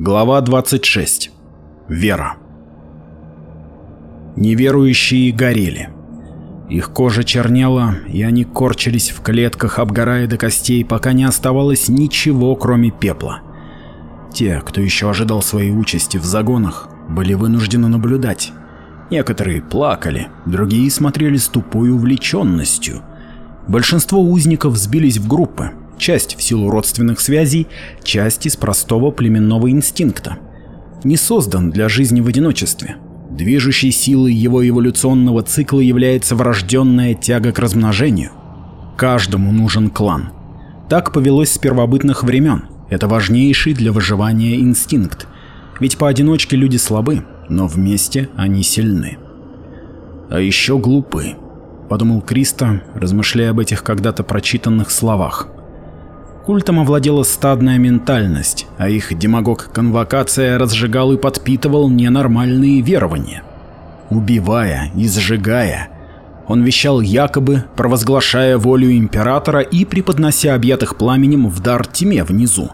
Глава 26. Вера. Неверующие горели. Их кожа чернела, и они корчились в клетках, обгорая до костей, пока не оставалось ничего, кроме пепла. Те, кто еще ожидал своей участи в загонах, были вынуждены наблюдать. Некоторые плакали, другие смотрели с тупой увлеченностью. Большинство узников сбились в группы, часть в силу родственных связей, часть из простого племенного инстинкта. Не создан для жизни в одиночестве. Движущей силой его эволюционного цикла является врожденная тяга к размножению. Каждому нужен клан. Так повелось с первобытных времен. Это важнейший для выживания инстинкт. Ведь поодиночке люди слабы, но вместе они сильны. А еще глупы, подумал Криста, размышляя об этих когда-то прочитанных словах. Культом овладела стадная ментальность, а их демагог-конвокация разжигал и подпитывал ненормальные верования. Убивая и сжигая, он вещал якобы, провозглашая волю императора и преподнося объятых пламенем в дар тьме внизу.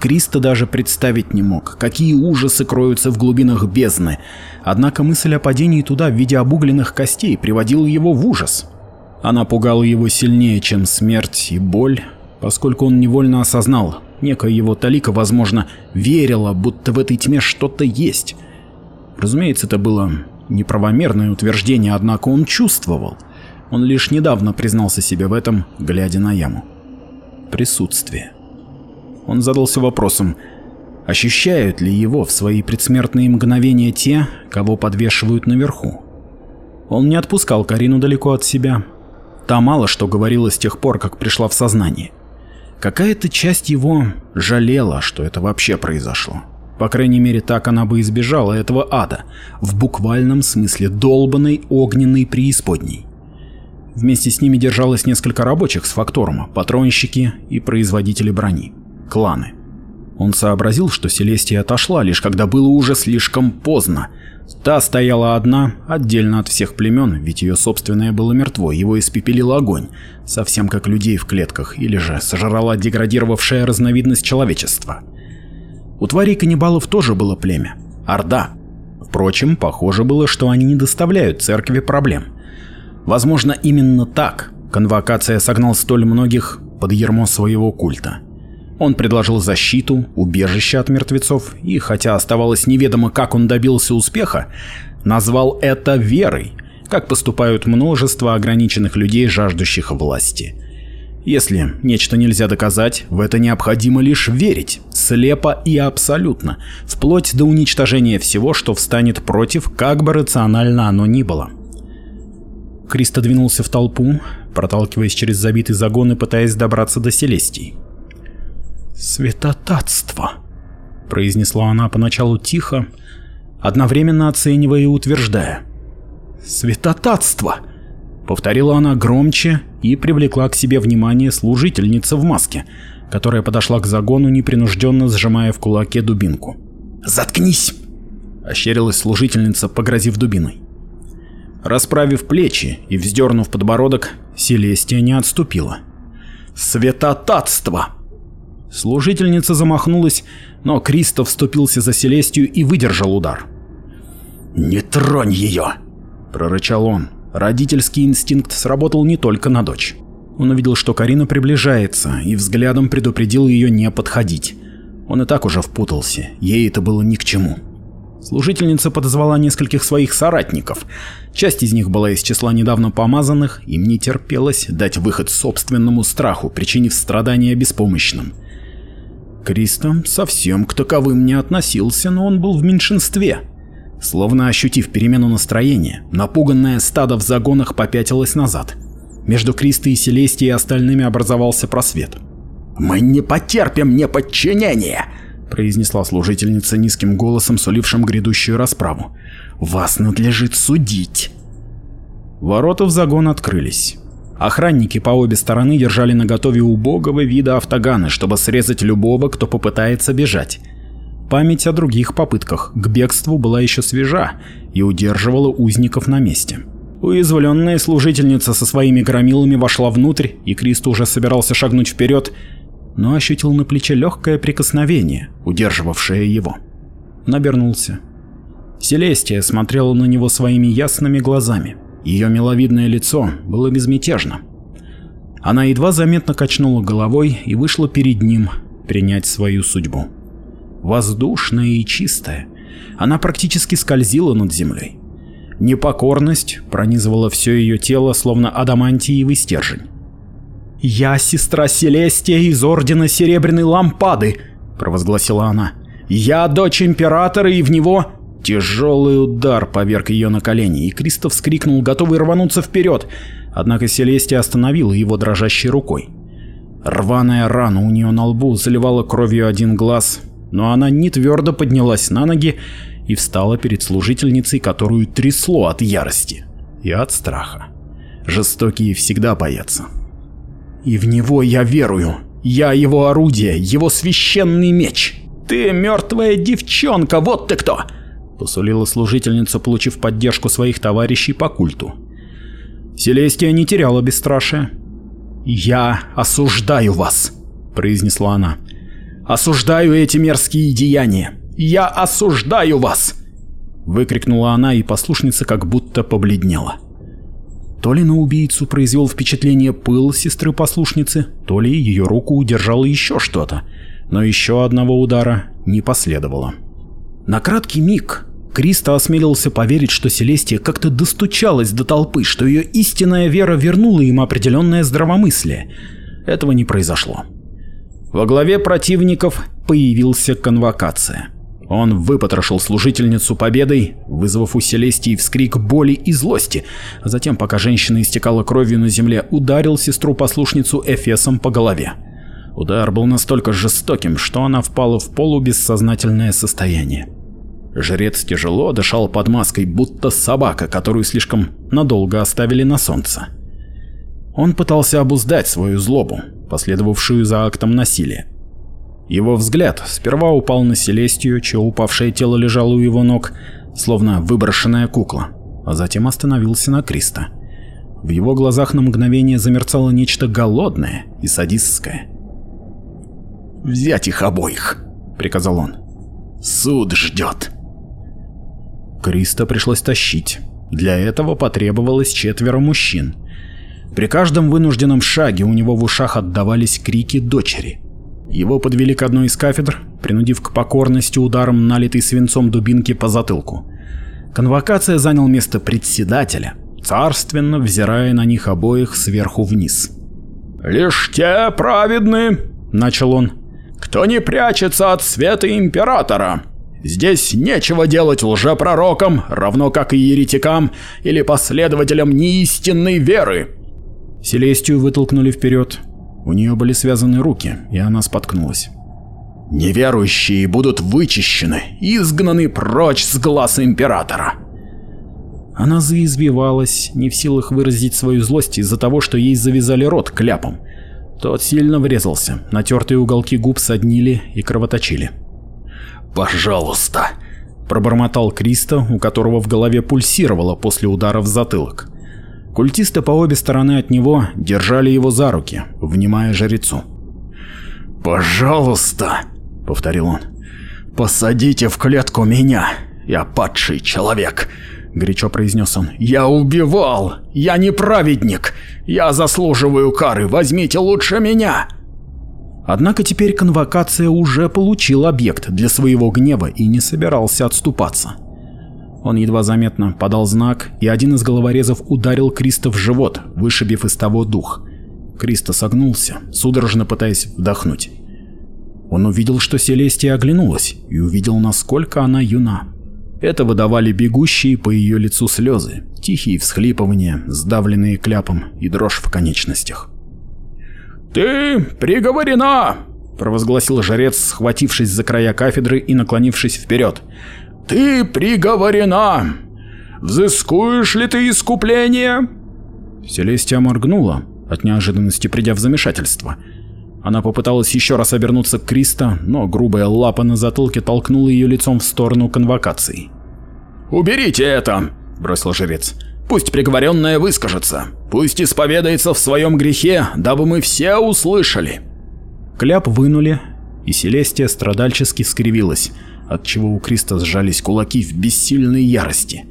Кристо даже представить не мог, какие ужасы кроются в глубинах бездны, однако мысль о падении туда в виде обугленных костей приводила его в ужас. Она пугала его сильнее, чем смерть и боль, поскольку он невольно осознал, некая его талика, возможно, верила, будто в этой тьме что-то есть. Разумеется, это было неправомерное утверждение, однако он чувствовал. Он лишь недавно признался себе в этом, глядя на яму. Присутствие. Он задался вопросом, ощущают ли его в свои предсмертные мгновения те, кого подвешивают наверху. Он не отпускал Карину далеко от себя. Та мало что говорила с тех пор, как пришла в сознание. Какая-то часть его жалела, что это вообще произошло. По крайней мере, так она бы избежала этого ада, в буквальном смысле долбанной огненной преисподней. Вместе с ними держалось несколько рабочих с факторума, патронщики и производители брони, кланы. Он сообразил, что Селестия отошла, лишь когда было уже слишком поздно. Та стояла одна, отдельно от всех племен, ведь ее собственное было мертво, его испепелил огонь, совсем как людей в клетках, или же сожрала деградировавшая разновидность человечества. У тварей каннибалов тоже было племя – Орда. Впрочем, похоже было, что они не доставляют церкви проблем. Возможно, именно так конвокация согнал столь многих под ермо своего культа. Он предложил защиту, убежище от мертвецов и, хотя оставалось неведомо, как он добился успеха, назвал это верой, как поступают множество ограниченных людей, жаждущих власти. Если нечто нельзя доказать, в это необходимо лишь верить, слепо и абсолютно, вплоть до уничтожения всего, что встанет против, как бы рационально оно ни было. Кристо двинулся в толпу, проталкиваясь через забитый загон и пытаясь добраться до Селестии. «Святотатство!» — произнесла она поначалу тихо, одновременно оценивая и утверждая. «Святотатство!» — повторила она громче и привлекла к себе внимание служительница в маске, которая подошла к загону, непринужденно сжимая в кулаке дубинку. «Заткнись!» — ощерилась служительница, погрозив дубиной. Расправив плечи и вздернув подбородок, Селестия не отступила. «Святотатство!» Служительница замахнулась, но Кристо вступился за Селестию и выдержал удар. «Не тронь ее!» – прорычал он. Родительский инстинкт сработал не только на дочь. Он увидел, что Карина приближается, и взглядом предупредил ее не подходить. Он и так уже впутался, ей это было ни к чему. Служительница подозвала нескольких своих соратников. Часть из них была из числа недавно помазанных, им не терпелось дать выход собственному страху, причинив страдания беспомощным. Кристо совсем к таковым не относился, но он был в меньшинстве. Словно ощутив перемену настроения, напуганное стадо в загонах попятилось назад. Между Кристо и Селестией и остальными образовался просвет. «Мы не потерпим неподчинение! — произнесла служительница низким голосом, сулившим грядущую расправу. «Вас надлежит судить!» Ворота в загон открылись. Охранники по обе стороны держали наготове убогого вида автоганы, чтобы срезать любого, кто попытается бежать. Память о других попытках к бегству была еще свежа и удерживала узников на месте. Уязвленная служительница со своими громилами вошла внутрь, и Крист уже собирался шагнуть вперед, но ощутил на плече легкое прикосновение, удерживавшее его. Набернулся. Селестия смотрела на него своими ясными глазами. Ее миловидное лицо было безмятежно. Она едва заметно качнула головой и вышла перед ним принять свою судьбу. Воздушная и чистая, она практически скользила над землей. Непокорность пронизывала все ее тело, словно адамантиевый стержень. «Я сестра Селестия из Ордена Серебряной Лампады!» — провозгласила она. «Я дочь Императора и в него...» Тяжелый удар поверг ее на колени, и Кристоф вскрикнул, готовый рвануться вперед, однако Селестия остановила его дрожащей рукой. Рваная рана у нее на лбу заливала кровью один глаз, но она не твердо поднялась на ноги и встала перед служительницей, которую трясло от ярости и от страха. Жестокие всегда боятся. «И в него я верую. Я его орудие, его священный меч. Ты мертвая девчонка, вот ты кто!» посулила служительница, получив поддержку своих товарищей по культу. Селестия не теряла бесстрашия. «Я осуждаю вас», — произнесла она. «Осуждаю эти мерзкие деяния! Я осуждаю вас!» Выкрикнула она, и послушница как будто побледнела. То ли на убийцу произвел впечатление пыл сестры-послушницы, то ли ее руку удержало еще что-то, но еще одного удара не последовало. На краткий миг Кристо осмелился поверить, что Селестия как-то достучалась до толпы, что ее истинная вера вернула им определенное здравомыслие. Этого не произошло. Во главе противников появился конвокация. Он выпотрошил служительницу победой, вызвав у Селестии вскрик боли и злости. Затем, пока женщина истекала кровью на земле, ударил сестру-послушницу Эфесом по голове. Удар был настолько жестоким, что она впала в полубессознательное состояние. Жрец тяжело дышал под маской, будто собака, которую слишком надолго оставили на солнце. Он пытался обуздать свою злобу, последовавшую за актом насилия. Его взгляд сперва упал на Селестию, чье упавшее тело лежало у его ног, словно выброшенная кукла, а затем остановился на Криста. В его глазах на мгновение замерцало нечто голодное и садистское. «Взять их обоих!» — приказал он. «Суд ждет!» Криста пришлось тащить. Для этого потребовалось четверо мужчин. При каждом вынужденном шаге у него в ушах отдавались крики дочери. Его подвели к одной из кафедр, принудив к покорности ударом налитой свинцом дубинки по затылку. Конвокация занял место председателя, царственно взирая на них обоих сверху вниз. «Лишь те праведны», — начал он, — «кто не прячется от света императора, Здесь нечего делать лжепророкам, равно как и еретикам или последователям неистинной веры. Селестию вытолкнули вперед. У нее были связаны руки, и она споткнулась. Неверующие будут вычищены, изгнаны прочь с глаз императора. Она заизвивалась, не в силах выразить свою злость из-за того, что ей завязали рот кляпом. Тот сильно врезался, натертые уголки губ соднили и кровоточили пожалуйста!» Пробормотал Криста, у которого в голове пульсировало после удара в затылок. Культисты по обе стороны от него держали его за руки, внимая жрецу. «Пожалуйста!» — повторил он. «Посадите в клетку меня! Я падший человек!» — горячо произнес он. «Я убивал! Я не праведник! Я заслуживаю кары! Возьмите лучше меня!» Однако теперь конвокация уже получил объект для своего гнева и не собирался отступаться. Он едва заметно подал знак, и один из головорезов ударил Криста в живот, вышибив из того дух. Криста согнулся, судорожно пытаясь вдохнуть. Он увидел, что Селестия оглянулась, и увидел, насколько она юна. Это выдавали бегущие по ее лицу слезы, тихие всхлипывания, сдавленные кляпом и дрожь в конечностях. «Ты приговорена!» — провозгласил жрец, схватившись за края кафедры и наклонившись вперед. «Ты приговорена! Взыскуешь ли ты искупление?» Селестия моргнула, от неожиданности придя в замешательство. Она попыталась еще раз обернуться к Криста, но грубая лапа на затылке толкнула ее лицом в сторону конвокации. «Уберите это!» – бросил жрец. Пусть приговоренная выскажется, пусть исповедается в своем грехе, дабы мы все услышали. Кляп вынули, и Селестия страдальчески скривилась, отчего у Криста сжались кулаки в бессильной ярости.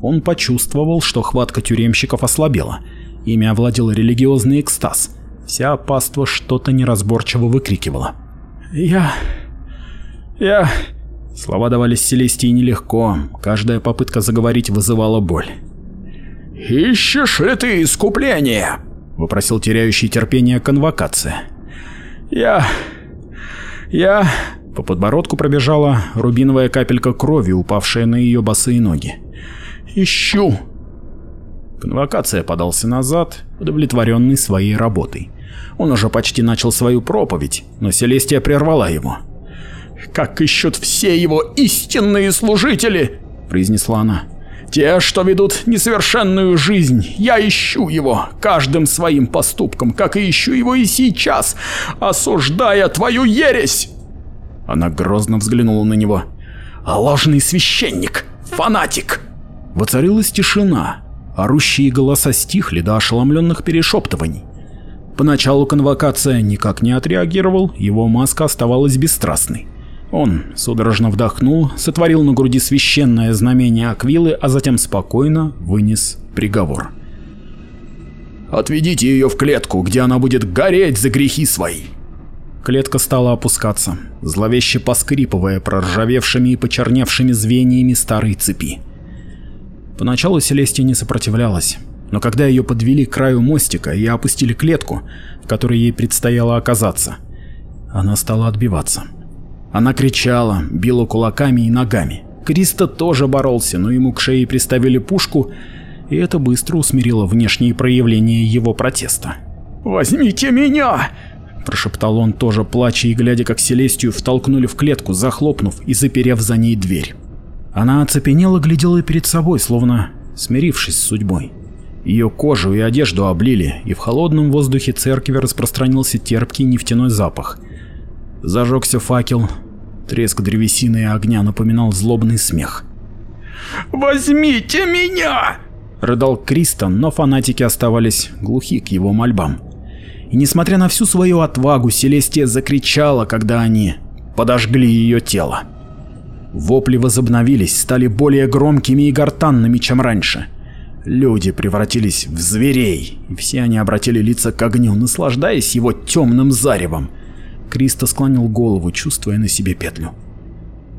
Он почувствовал, что хватка тюремщиков ослабела, ими овладел религиозный экстаз, вся паства что-то неразборчиво выкрикивала. «Я... я...» Слова давались Селестии нелегко, каждая попытка заговорить вызывала боль. «Ищешь ли ты искупление?» — вопросил теряющий терпение конвокация. «Я... я...» По подбородку пробежала рубиновая капелька крови, упавшая на ее босые ноги. «Ищу!» Конвокация подался назад, удовлетворенный своей работой. Он уже почти начал свою проповедь, но Селестия прервала его. «Как ищут все его истинные служители!» — произнесла она. Те, что ведут несовершенную жизнь, я ищу его каждым своим поступком, как и ищу его и сейчас, осуждая твою ересь!» Она грозно взглянула на него. А «Ложный священник! Фанатик!» Воцарилась тишина. Орущие голоса стихли до ошеломленных перешептываний. Поначалу конвокация никак не отреагировал, его маска оставалась бесстрастной. Он судорожно вдохнул, сотворил на груди священное знамение Аквилы, а затем спокойно вынес приговор. «Отведите ее в клетку, где она будет гореть за грехи свои!» Клетка стала опускаться, зловеще поскрипывая проржавевшими и почерневшими звеньями старой цепи. Поначалу Селестия не сопротивлялась, но когда ее подвели к краю мостика и опустили клетку, в которой ей предстояло оказаться, она стала отбиваться. Она кричала, била кулаками и ногами. Криста тоже боролся, но ему к шее приставили пушку, и это быстро усмирило внешние проявления его протеста. «Возьмите меня!» – прошептал он тоже, плача и глядя, как Селестию втолкнули в клетку, захлопнув и заперев за ней дверь. Она оцепенела, глядела перед собой, словно смирившись с судьбой. Ее кожу и одежду облили, и в холодном воздухе церкви распространился терпкий нефтяной запах – Зажегся факел. Треск древесины и огня напоминал злобный смех. «Возьмите меня!» — рыдал Кристон, но фанатики оставались глухи к его мольбам. И несмотря на всю свою отвагу, Селестия закричала, когда они подожгли ее тело. Вопли возобновились, стали более громкими и гортанными, чем раньше. Люди превратились в зверей, и все они обратили лица к огню, наслаждаясь его темным заревом. Кристо склонил голову, чувствуя на себе петлю.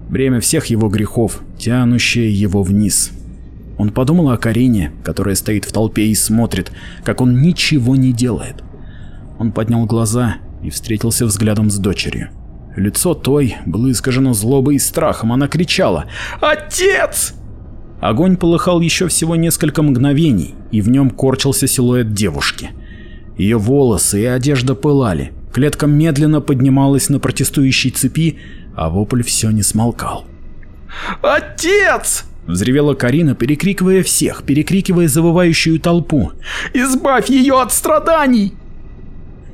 Бремя всех его грехов, тянущее его вниз. Он подумал о Карине, которая стоит в толпе и смотрит, как он ничего не делает. Он поднял глаза и встретился взглядом с дочерью. Лицо той было искажено злобой и страхом, она кричала «Отец!». Огонь полыхал еще всего несколько мгновений, и в нем корчился силуэт девушки. Ее волосы и одежда пылали, Клетка медленно поднималась на протестующей цепи, а вопль все не смолкал. «Отец!» — взревела Карина, перекрикивая всех, перекрикивая завывающую толпу. «Избавь ее от страданий!»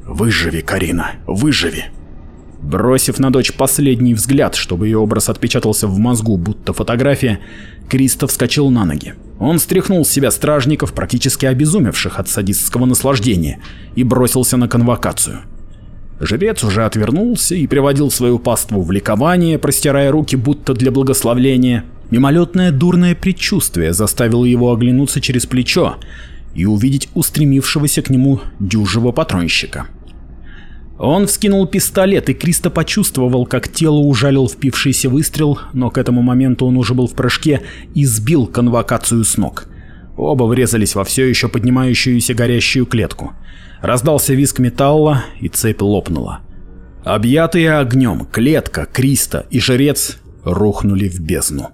«Выживи, Карина, выживи!» Бросив на дочь последний взгляд, чтобы ее образ отпечатался в мозгу, будто фотография, Кристоф вскочил на ноги. Он стряхнул с себя стражников, практически обезумевших от садистского наслаждения, и бросился на конвокацию. Жрец уже отвернулся и приводил свою паству в ликование, простирая руки будто для благословления. Мимолетное дурное предчувствие заставило его оглянуться через плечо и увидеть устремившегося к нему дюжего патронщика. Он вскинул пистолет, и Кристо почувствовал, как тело ужалил впившийся выстрел, но к этому моменту он уже был в прыжке и сбил конвокацию с ног. Оба врезались во все еще поднимающуюся горящую клетку. Раздался визг металла, и цепь лопнула. Объятые огнем клетка, Криста и жрец рухнули в бездну.